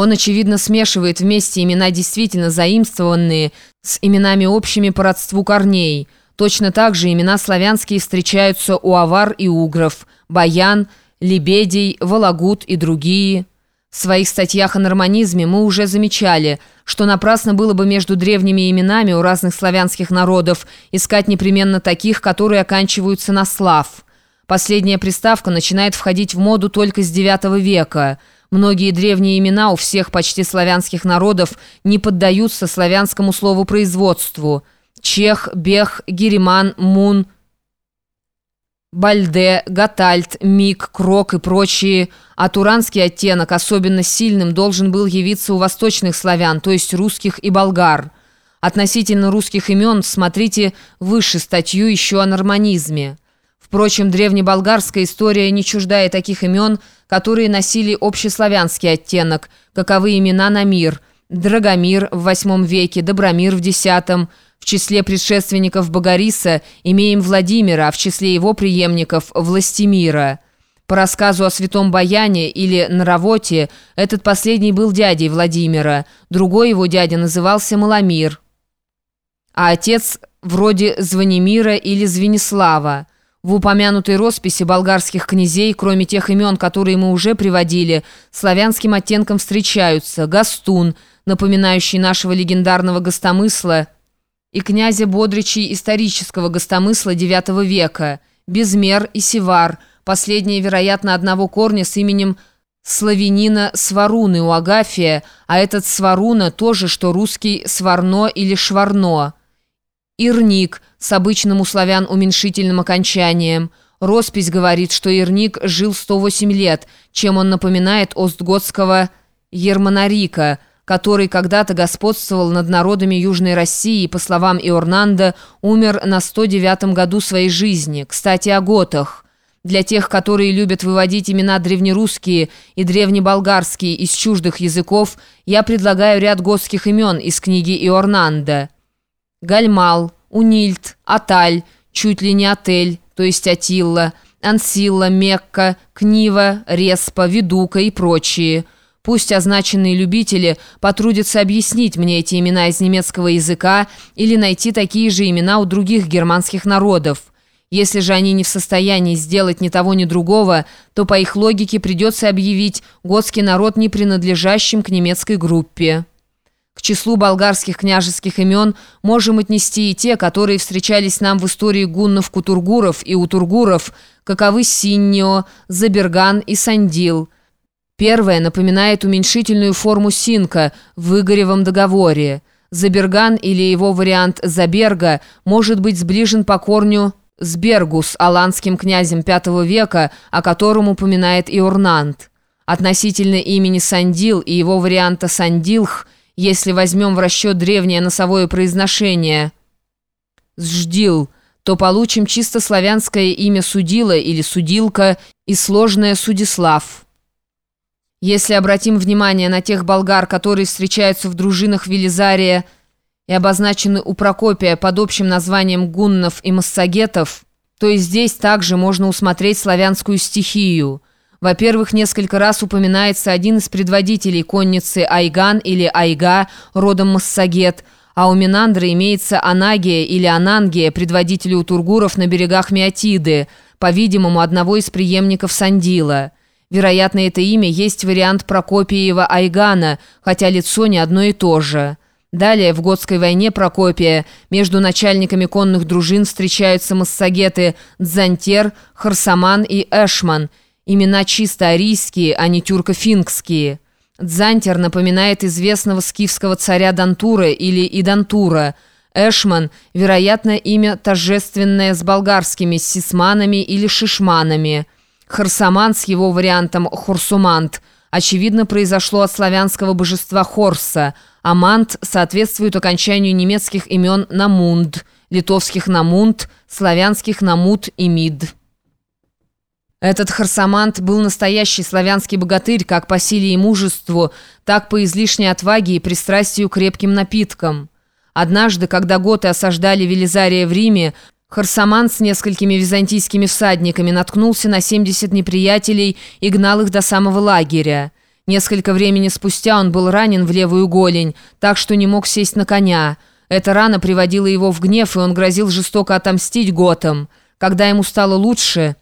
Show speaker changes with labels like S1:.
S1: Он, очевидно, смешивает вместе имена действительно заимствованные с именами общими по родству корней. Точно так же имена славянские встречаются у авар и угров, баян, лебедей, вологут и другие. В своих статьях о норманизме мы уже замечали, что напрасно было бы между древними именами у разных славянских народов искать непременно таких, которые оканчиваются на «слав». Последняя приставка начинает входить в моду только с IX века – Многие древние имена у всех почти славянских народов не поддаются славянскому слову производству. Чех, Бех, Гериман, Мун, Бальде, Гатальт, Мик, Крок и прочие. А туранский оттенок особенно сильным должен был явиться у восточных славян, то есть русских и болгар. Относительно русских имен смотрите выше статью еще о норманизме. Впрочем, древнеболгарская история не чуждая таких имен, которые носили общеславянский оттенок, каковы имена на мир – Драгомир в VIII веке, Добромир в X, в числе предшественников Богариса имеем Владимира, а в числе его преемников – Властимира. По рассказу о святом Баяне или Наравоте, этот последний был дядей Владимира, другой его дядя назывался Маломир, а отец вроде Звонимира или Звенислава. В упомянутой росписи болгарских князей, кроме тех имен, которые мы уже приводили, славянским оттенком встречаются Гастун, напоминающий нашего легендарного гостомысла, и князя Бодричей исторического гостомысла IX века, Безмер и Севар, последние, вероятно, одного корня с именем славянина Сваруны у Агафия, а этот Сваруна тоже, что русский Сварно или Шварно. Ирник с обычным у славян уменьшительным окончанием. Роспись говорит, что Ирник жил 108 лет, чем он напоминает остготского Ермонарика, который когда-то господствовал над народами Южной России и, по словам Иорнанда, умер на 109 году своей жизни. Кстати, о готах. Для тех, которые любят выводить имена древнерусские и древнеболгарские из чуждых языков, я предлагаю ряд готских имен из книги Иорнанда. Гальмал, Унильт, Аталь, чуть ли не Отель, то есть Атилла, Ансилла, Мекка, Книва, Респа, Ведука и прочие. Пусть означенные любители потрудятся объяснить мне эти имена из немецкого языка или найти такие же имена у других германских народов. Если же они не в состоянии сделать ни того, ни другого, то по их логике придется объявить готский народ не принадлежащим к немецкой группе. К числу болгарских княжеских имен можем отнести и те, которые встречались нам в истории гуннов-кутургуров и утургуров, каковы Синнио, Заберган и Сандил. Первое напоминает уменьшительную форму Синка в Игоревом договоре. Заберган или его вариант Заберга может быть сближен по корню с Бергус, аланским князем V века, о котором упоминает Иорнант. Относительно имени Сандил и его варианта Сандилх – если возьмем в расчет древнее носовое произношение «сждил», то получим чисто славянское имя Судила или Судилка и сложное Судислав. Если обратим внимание на тех болгар, которые встречаются в дружинах Велизария и обозначены у Прокопия под общим названием гуннов и массагетов, то и здесь также можно усмотреть славянскую стихию – во-первых, несколько раз упоминается один из предводителей конницы Айган или Айга, родом Массагет, а у Минандра имеется Анагия или Анангия, предводитель у тургуров на берегах Миотиды, по-видимому, одного из преемников Сандила. Вероятно, это имя есть вариант Прокопиева Айгана, хотя лицо не одно и то же. Далее, в Готской войне Прокопия, между начальниками конных дружин встречаются массагеты Дзантер, Харсаман и Эшман – Имена чисто арийские, а не тюрко-фингские. Дзантер напоминает известного скифского царя Дантура или Идантура. Эшман, вероятно, имя торжественное с болгарскими сисманами или шишманами. Харсаман с его вариантом Хорсумант очевидно произошло от славянского божества Хорса, а Мант соответствует окончанию немецких имен Намунд, литовских Намунд, славянских Намут и Мид. Этот Харсамант был настоящий славянский богатырь как по силе и мужеству, так по излишней отваге и пристрастию к крепким напиткам. Однажды, когда готы осаждали Велизария в Риме, Харсамант с несколькими византийскими всадниками наткнулся на 70 неприятелей и гнал их до самого лагеря. Несколько времени спустя он был ранен в левую голень, так что не мог сесть на коня. Эта рана приводила его в гнев, и он грозил жестоко отомстить Готам. Когда ему стало лучше,